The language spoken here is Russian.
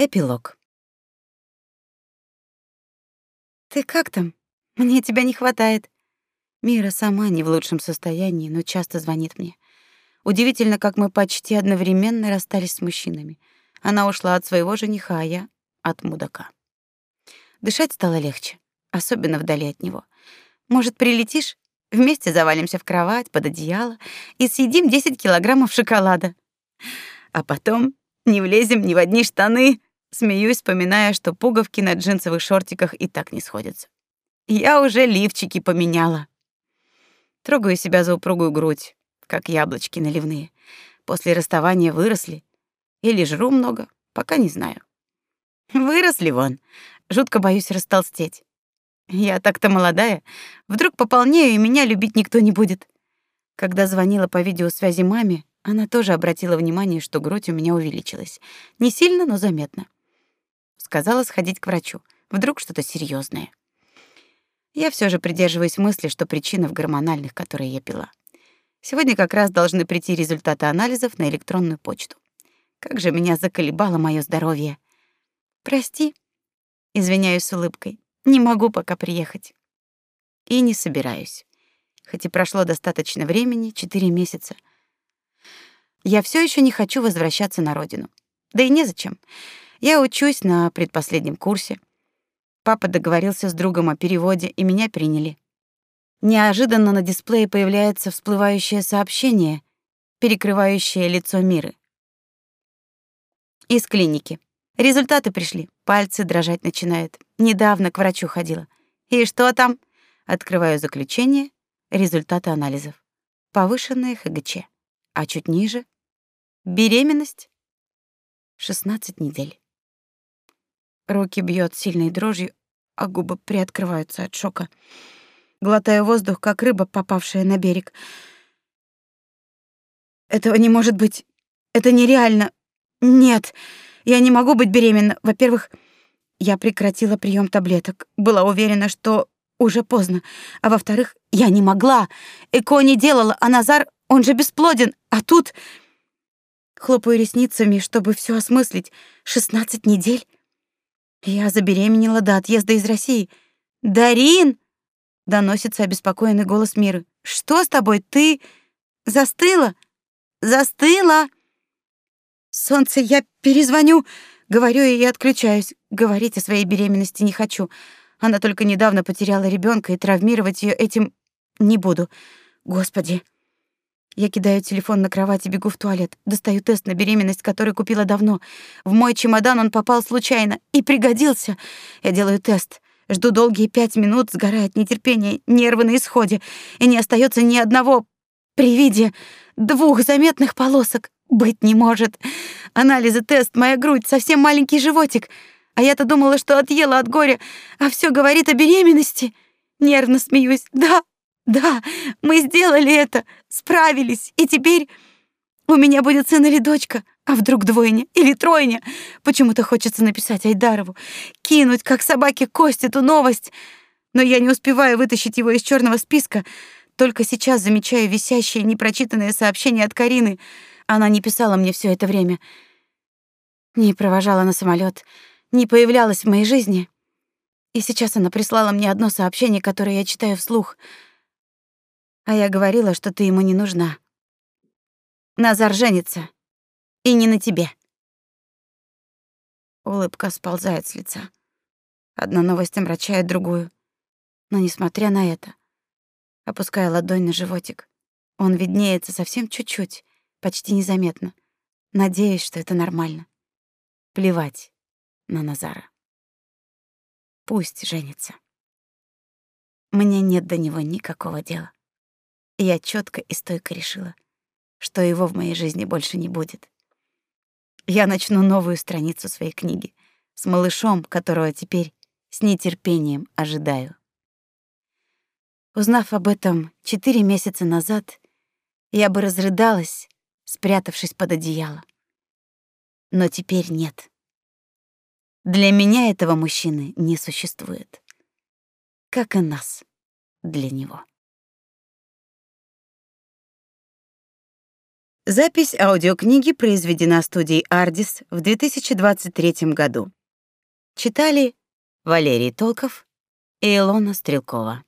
Эпилог. Ты как там? Мне тебя не хватает. Мира сама не в лучшем состоянии, но часто звонит мне. Удивительно, как мы почти одновременно расстались с мужчинами. Она ушла от своего жениха, а я от мудака. Дышать стало легче, особенно вдали от него. Может, прилетишь? Вместе завалимся в кровать, под одеяло и съедим 10 килограммов шоколада. А потом не влезем ни в одни штаны. Смеюсь, вспоминая, что пуговки на джинсовых шортиках и так не сходятся. Я уже лифчики поменяла. Трогаю себя за упругую грудь, как яблочки наливные. После расставания выросли. Или жру много, пока не знаю. Выросли вон. Жутко боюсь растолстеть. Я так-то молодая. Вдруг пополнею, и меня любить никто не будет. Когда звонила по видеосвязи маме, она тоже обратила внимание, что грудь у меня увеличилась. Не сильно, но заметно сказала сходить к врачу. Вдруг что-то серьезное. Я все же придерживаюсь мысли, что причина в гормональных, которые я пила. Сегодня как раз должны прийти результаты анализов на электронную почту. Как же меня заколебало мое здоровье. Прости, извиняюсь с улыбкой. Не могу пока приехать. И не собираюсь. Хоть и прошло достаточно времени, четыре месяца. Я все еще не хочу возвращаться на родину. Да и незачем. зачем. Я учусь на предпоследнем курсе. Папа договорился с другом о переводе, и меня приняли. Неожиданно на дисплее появляется всплывающее сообщение, перекрывающее лицо Миры. Из клиники. Результаты пришли. Пальцы дрожать начинают. Недавно к врачу ходила. И что там? Открываю заключение, результаты анализов. Повышенное ХГЧ. А чуть ниже беременность 16 недель. Руки бьет сильной дрожью, а губы приоткрываются от шока. Глотаю воздух, как рыба, попавшая на берег. Этого не может быть. Это нереально. Нет, я не могу быть беременна. Во-первых, я прекратила прием таблеток. Была уверена, что уже поздно. А во-вторых, я не могла. ЭКО не делала, а Назар, он же бесплоден. А тут... Хлопаю ресницами, чтобы все осмыслить. Шестнадцать недель? Я забеременела до отъезда из России. Дарин! Доносится обеспокоенный голос Миры. Что с тобой? Ты застыла? Застыла? Солнце, я перезвоню, говорю и отключаюсь. Говорить о своей беременности не хочу. Она только недавно потеряла ребенка, и травмировать ее этим не буду. Господи. Я кидаю телефон на кровать и бегу в туалет. Достаю тест на беременность, который купила давно. В мой чемодан он попал случайно и пригодился. Я делаю тест. Жду долгие пять минут, сгорая от нетерпения, нервы на исходе, и не остается ни одного при виде двух заметных полосок. Быть не может. Анализы, тест, моя грудь, совсем маленький животик. А я-то думала, что отъела от горя, а все говорит о беременности. Нервно смеюсь. Да, да, мы сделали это, справились, и теперь у меня будет сын или дочка, а вдруг двойня или тройня. Почему-то хочется написать Айдарову, кинуть, как собаке кость, эту новость. Но я не успеваю вытащить его из черного списка. Только сейчас замечаю висящее непрочитанное сообщение от Карины. Она не писала мне все это время. Не провожала на самолет, не появлялась в моей жизни. И сейчас она прислала мне одно сообщение, которое я читаю вслух — а я говорила, что ты ему не нужна. Назар женится. И не на тебе. Улыбка сползает с лица. Одна новость омрачает другую. Но несмотря на это, опуская ладонь на животик, он виднеется совсем чуть-чуть, почти незаметно. Надеюсь, что это нормально. Плевать на Назара. Пусть женится. Мне нет до него никакого дела я четко и стойко решила, что его в моей жизни больше не будет. Я начну новую страницу своей книги с малышом, которого теперь с нетерпением ожидаю. Узнав об этом четыре месяца назад, я бы разрыдалась, спрятавшись под одеяло. Но теперь нет. Для меня этого мужчины не существует, как и нас для него. Запись аудиокниги произведена студией Ardis в 2023 году. Читали Валерий Толков и Илона Стрелкова.